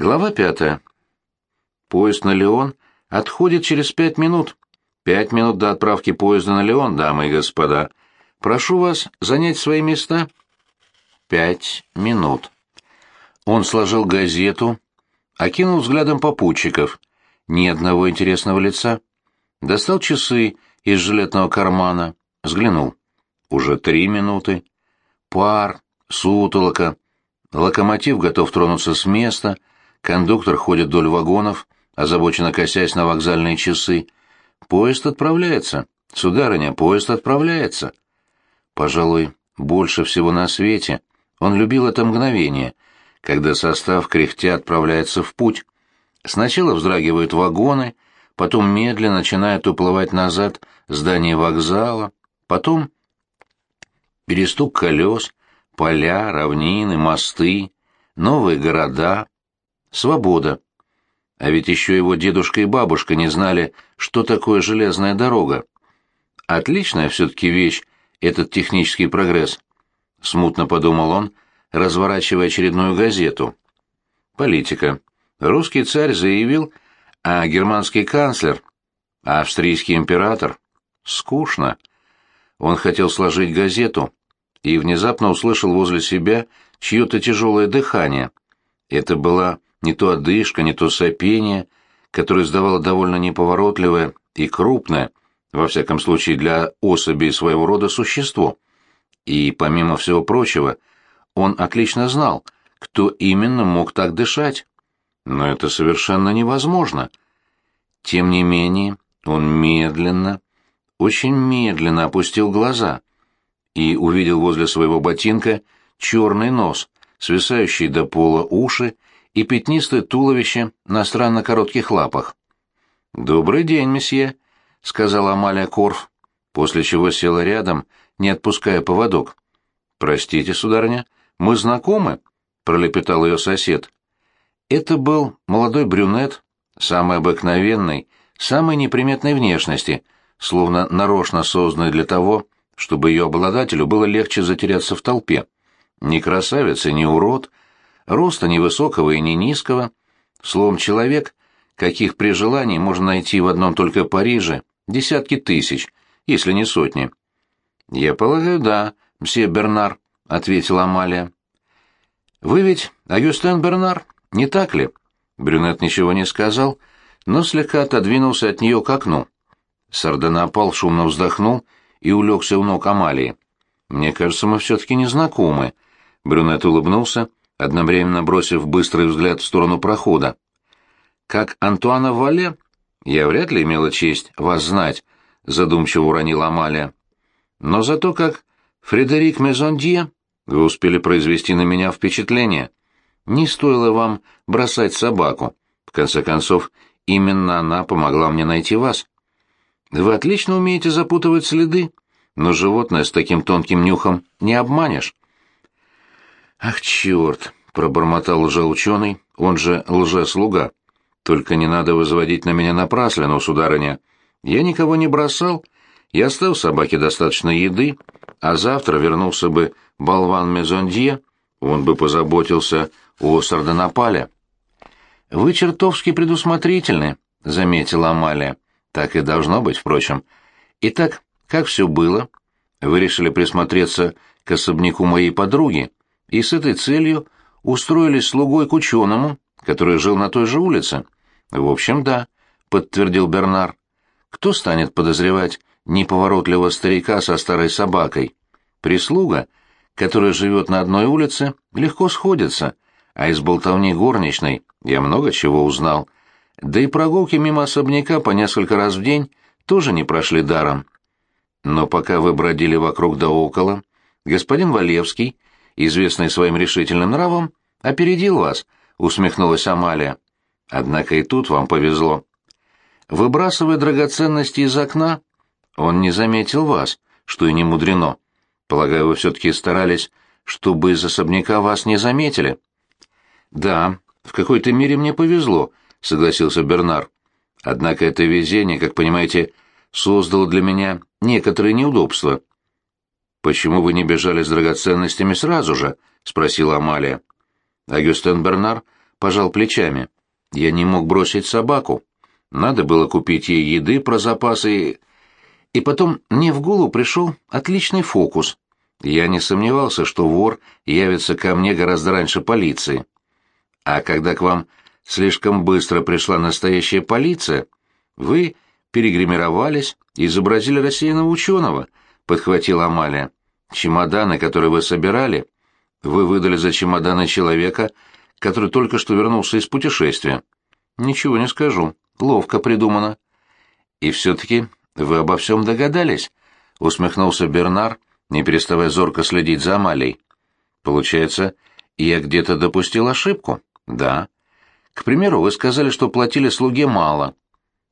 Глава пятая. Поезд на Леон отходит через пять минут. Пять минут до отправки поезда на Леон, дамы и господа. Прошу вас занять свои места. Пять минут. Он сложил газету, окинул взглядом попутчиков. Ни одного интересного лица. Достал часы из жилетного кармана, взглянул. Уже три минуты. Пар, сутолока. Локомотив готов тронуться с места — Кондуктор ходит вдоль вагонов, озабоченно косясь на вокзальные часы. Поезд отправляется. Сударыня, поезд отправляется. Пожалуй, больше всего на свете он любил это мгновение, когда состав кряхтя отправляется в путь. Сначала вздрагивают вагоны, потом медленно начинает уплывать назад здание вокзала, потом перестук колес, поля, равнины, мосты, новые города, Свобода. А ведь еще его дедушка и бабушка не знали, что такое железная дорога. Отличная все-таки вещь этот технический прогресс. Смутно подумал он, разворачивая очередную газету. Политика. Русский царь заявил, а германский канцлер, а австрийский император. Скучно. Он хотел сложить газету и внезапно услышал возле себя чье-то тяжелое дыхание. Это была не то одышка, не то сопение, которое издавало довольно неповоротливое и крупное, во всяком случае для особи своего рода существо. И, помимо всего прочего, он отлично знал, кто именно мог так дышать. Но это совершенно невозможно. Тем не менее, он медленно, очень медленно опустил глаза и увидел возле своего ботинка черный нос, свисающий до пола уши и пятнистое туловище на странно коротких лапах. «Добрый день, месье», — сказала Амалия Корф, после чего села рядом, не отпуская поводок. «Простите, сударыня, мы знакомы?» — пролепетал ее сосед. Это был молодой брюнет, самый обыкновенный, самой неприметной внешности, словно нарочно созданный для того, чтобы ее обладателю было легче затеряться в толпе. Ни красавец и ни урод, роста невысокого и не низкого, словом, человек, каких при желании можно найти в одном только Париже десятки тысяч, если не сотни. «Я полагаю, да, мсье Бернар», — ответила Амалия. «Вы ведь Агюстен Бернар, не так ли?» Брюнет ничего не сказал, но слегка отодвинулся от нее к окну. Сардонапал шумно вздохнул и улегся у ног Амалии. «Мне кажется, мы все-таки не знакомы». Брюнет улыбнулся одновременно бросив быстрый взгляд в сторону прохода. «Как Антуана Вале? Я вряд ли имела честь вас знать», — задумчиво уронила Амалия. «Но зато как Фредерик Мезондье вы успели произвести на меня впечатление. Не стоило вам бросать собаку. В конце концов, именно она помогла мне найти вас. Вы отлично умеете запутывать следы, но животное с таким тонким нюхом не обманешь». «Ах, черт!» — пробормотал лжеученый, он же лжеслуга. «Только не надо возводить на меня напраслину, сударыня. Я никого не бросал, я оставил собаке достаточно еды, а завтра вернулся бы болван Мезондье, он бы позаботился о Сардонапале». «Вы чертовски предусмотрительны», — заметила Амалия. «Так и должно быть, впрочем. Итак, как все было? Вы решили присмотреться к особняку моей подруги?» И с этой целью устроились слугой к ученому, который жил на той же улице. В общем, да, подтвердил Бернар. Кто станет подозревать неповоротливого старика со старой собакой? Прислуга, которая живет на одной улице, легко сходится, а из болтовни горничной я много чего узнал. Да и прогулки мимо особняка по несколько раз в день тоже не прошли даром. Но пока вы бродили вокруг да около, господин Валевский известный своим решительным нравом, опередил вас», — усмехнулась Амалия. «Однако и тут вам повезло. Выбрасывая драгоценности из окна, он не заметил вас, что и не мудрено. Полагаю, вы все-таки старались, чтобы из особняка вас не заметили». «Да, в какой-то мере мне повезло», — согласился Бернар. «Однако это везение, как понимаете, создало для меня некоторые неудобства. «Почему вы не бежали с драгоценностями сразу же?» — спросила Амалия. Агюстен Бернар пожал плечами. «Я не мог бросить собаку. Надо было купить ей еды про запасы. И потом мне в голову пришел отличный фокус. Я не сомневался, что вор явится ко мне гораздо раньше полиции. А когда к вам слишком быстро пришла настоящая полиция, вы перегримировались и изобразили рассеянного ученого, подхватила Амалия. Чемоданы, которые вы собирали, вы выдали за чемоданы человека, который только что вернулся из путешествия. Ничего не скажу. Ловко придумано. И все-таки вы обо всем догадались, усмехнулся Бернар, не переставая зорко следить за Амалией. Получается, я где-то допустил ошибку? Да. К примеру, вы сказали, что платили слуге мало.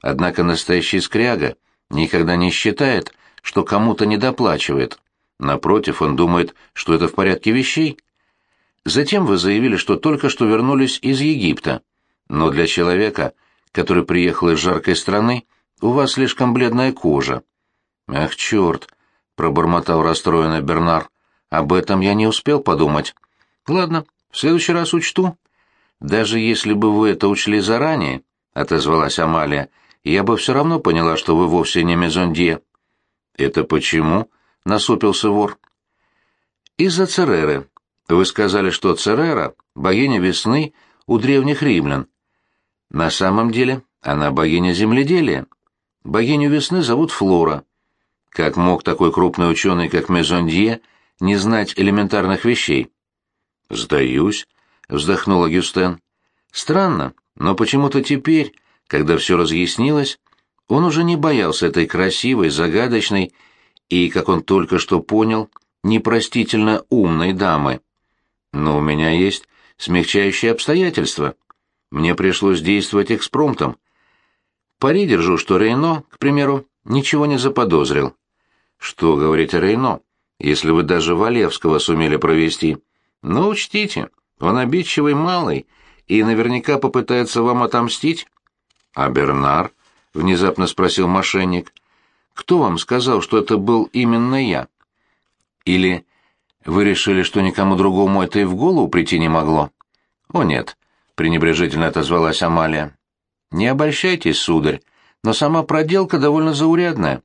Однако настоящий скряга никогда не считает, что кому-то недоплачивает. Напротив, он думает, что это в порядке вещей. Затем вы заявили, что только что вернулись из Египта. Но для человека, который приехал из жаркой страны, у вас слишком бледная кожа. Ах, черт, пробормотал расстроенный Бернар. Об этом я не успел подумать. Ладно, в следующий раз учту. Даже если бы вы это учли заранее, отозвалась Амалия, я бы все равно поняла, что вы вовсе не мезондье. Это почему? Насупился вор. Из-за Цереры. Вы сказали, что Церера — богиня весны у древних римлян. На самом деле она богиня земледелия. Богиню весны зовут Флора. Как мог такой крупный ученый, как Мезондье, не знать элементарных вещей? «Сдаюсь», — вздохнул Агюстен. «Странно, но почему-то теперь, когда все разъяснилось, он уже не боялся этой красивой, загадочной и, как он только что понял, непростительно умной дамы. Но у меня есть смягчающие обстоятельства. Мне пришлось действовать экспромтом. Пари держу, что Рейно, к примеру, ничего не заподозрил. Что говорить о Рейно, если вы даже Валевского сумели провести? Но учтите, он обидчивый малый и наверняка попытается вам отомстить. А Бернар? — внезапно спросил мошенник — кто вам сказал, что это был именно я? Или вы решили, что никому другому это и в голову прийти не могло? О нет, пренебрежительно отозвалась Амалия. Не обольщайтесь, сударь, но сама проделка довольно заурядная.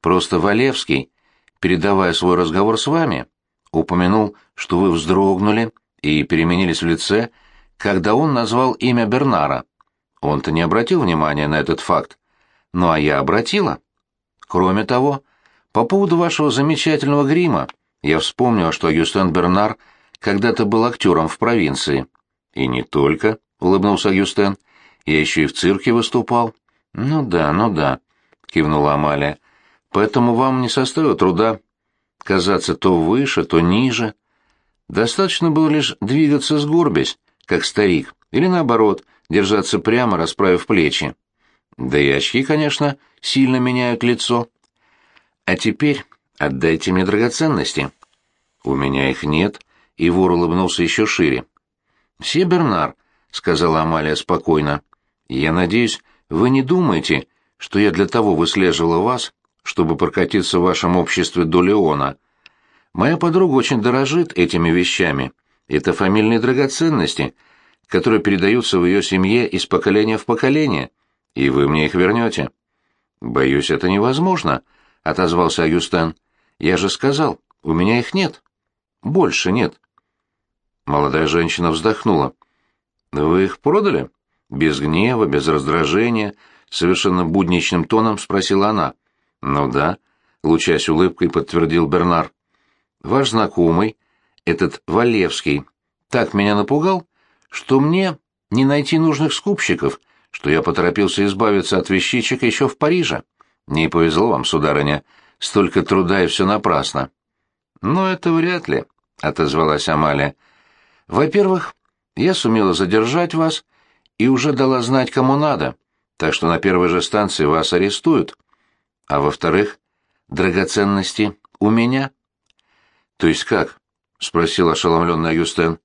Просто Валевский, передавая свой разговор с вами, упомянул, что вы вздрогнули и переменились в лице, когда он назвал имя Бернара. Он-то не обратил внимания на этот факт. Ну а я обратила. Кроме того, по поводу вашего замечательного грима, я вспомнил, что Агюстен Бернар когда-то был актером в провинции. И не только, — улыбнулся Агюстен, — я еще и в цирке выступал. Ну да, ну да, — кивнула Амалия. Поэтому вам не составило труда казаться то выше, то ниже. Достаточно было лишь двигаться сгорбясь, как старик, или наоборот, держаться прямо, расправив плечи. Да и очки, конечно, сильно меняют лицо. А теперь отдайте мне драгоценности. У меня их нет, и вор улыбнулся еще шире. «Все, Бернар», — сказала Амалия спокойно, — «я надеюсь, вы не думаете, что я для того выслеживала вас, чтобы прокатиться в вашем обществе до Леона. Моя подруга очень дорожит этими вещами. Это фамильные драгоценности, которые передаются в ее семье из поколения в поколение» и вы мне их вернете». «Боюсь, это невозможно», — отозвался Агюстен. «Я же сказал, у меня их нет. Больше нет». Молодая женщина вздохнула. «Вы их продали?» Без гнева, без раздражения, совершенно будничным тоном спросила она. «Ну да», — лучась улыбкой, подтвердил Бернар. «Ваш знакомый, этот Валевский, так меня напугал, что мне не найти нужных скупщиков, что я поторопился избавиться от вещичек еще в Париже. Не повезло вам, сударыня, столько труда и все напрасно. Но это вряд ли, — отозвалась Амалия. Во-первых, я сумела задержать вас и уже дала знать, кому надо, так что на первой же станции вас арестуют. А во-вторых, драгоценности у меня. То есть как? — спросил ошеломленный Агюстен.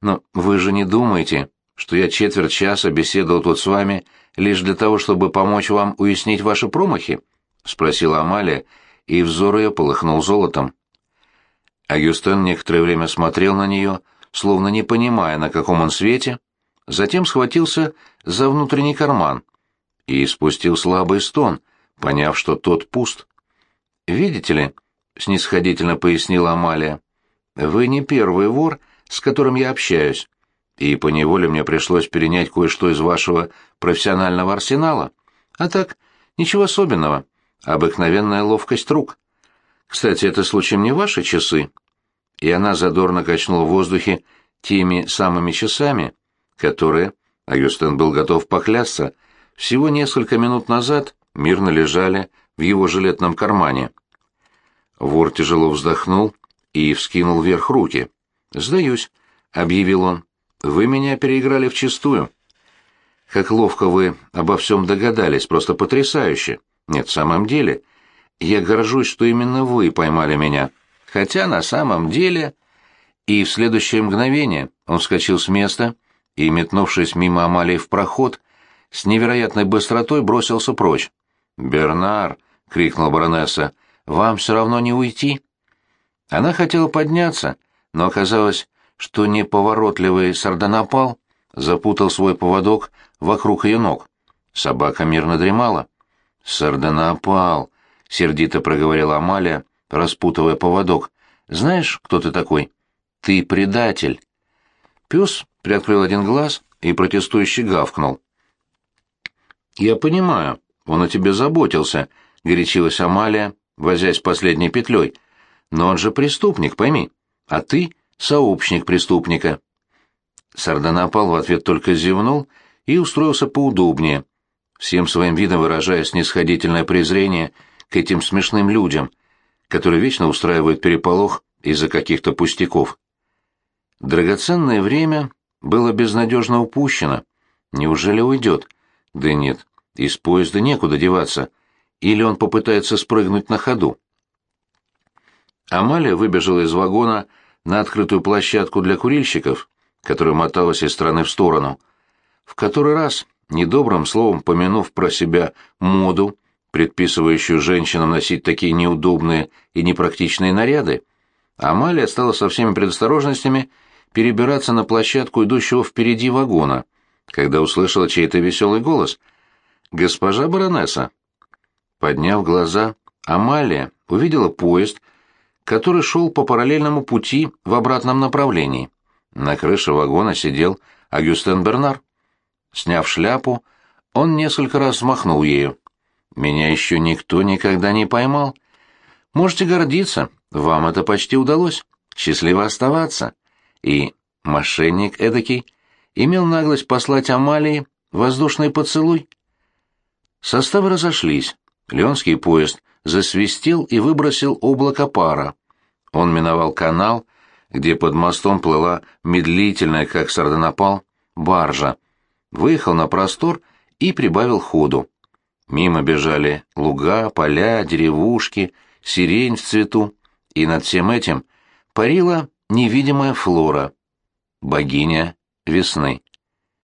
Но вы же не думаете, что я четверть часа беседовал тут с вами лишь для того, чтобы помочь вам уяснить ваши промахи?» — спросила Амалия, и взор ее полыхнул золотом. Агюстен некоторое время смотрел на нее, словно не понимая, на каком он свете, затем схватился за внутренний карман и спустил слабый стон, поняв, что тот пуст. «Видите ли», — снисходительно пояснила Амалия, — «вы не первый вор, с которым я общаюсь, и поневоле мне пришлось перенять кое-что из вашего профессионального арсенала. А так, ничего особенного, обыкновенная ловкость рук. Кстати, это случаем не ваши часы?» И она задорно качнула в воздухе теми самыми часами, которые, Агюстен был готов поклясться, всего несколько минут назад мирно лежали в его жилетном кармане. Вор тяжело вздохнул и вскинул вверх руки. «Сдаюсь», — объявил он. «Вы меня переиграли вчистую». «Как ловко вы обо всем догадались, просто потрясающе. Нет, в самом деле, я горжусь, что именно вы поймали меня. Хотя на самом деле...» И в следующее мгновение он вскочил с места и, метнувшись мимо Амалии в проход, с невероятной быстротой бросился прочь. «Бернар!» — крикнула баронесса. «Вам все равно не уйти?» Она хотела подняться, но оказалось, что неповоротливый сардонапал запутал свой поводок вокруг ее ног. Собака мирно дремала. «Сардонапал!» — сердито проговорила Амалия, распутывая поводок. «Знаешь, кто ты такой?» «Ты предатель!» Пес приоткрыл один глаз и протестующе гавкнул. «Я понимаю, он о тебе заботился», — горячилась Амалия, возясь последней петлей. «Но он же преступник, пойми, а ты — сообщник преступника». Сардонапал в ответ только зевнул и устроился поудобнее, всем своим видом выражая снисходительное презрение к этим смешным людям, которые вечно устраивают переполох из-за каких-то пустяков. Драгоценное время было безнадежно упущено. Неужели уйдет? Да нет, из поезда некуда деваться. Или он попытается спрыгнуть на ходу. Амалия выбежала из вагона на открытую площадку для курильщиков, которая моталась из стороны в сторону. В который раз, недобрым словом помянув про себя моду, предписывающую женщинам носить такие неудобные и непрактичные наряды, Амалия стала со всеми предосторожностями перебираться на площадку идущего впереди вагона, когда услышала чей-то веселый голос. «Госпожа баронесса!» Подняв глаза, Амалия увидела поезд, который шел по параллельному пути в обратном направлении. На крыше вагона сидел Агюстен Бернар. Сняв шляпу, он несколько раз взмахнул ею. «Меня еще никто никогда не поймал. Можете гордиться, вам это почти удалось. Счастливо оставаться» и мошенник эдакий имел наглость послать Амалии воздушный поцелуй. Составы разошлись. Леонский поезд засвистел и выбросил облако пара. Он миновал канал, где под мостом плыла медлительная, как сардонапал, баржа. Выехал на простор и прибавил ходу. Мимо бежали луга, поля, деревушки, сирень в цвету, и над всем этим парила невидимая флора, богиня весны.